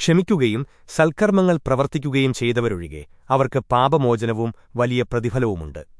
ക്ഷമിക്കുകയും സൽക്കർമ്മങ്ങൾ പ്രവർത്തിക്കുകയും ചെയ്തവരൊഴികെ അവർക്ക് പാപമോചനവും വലിയ പ്രതിഫലവുമുണ്ട്.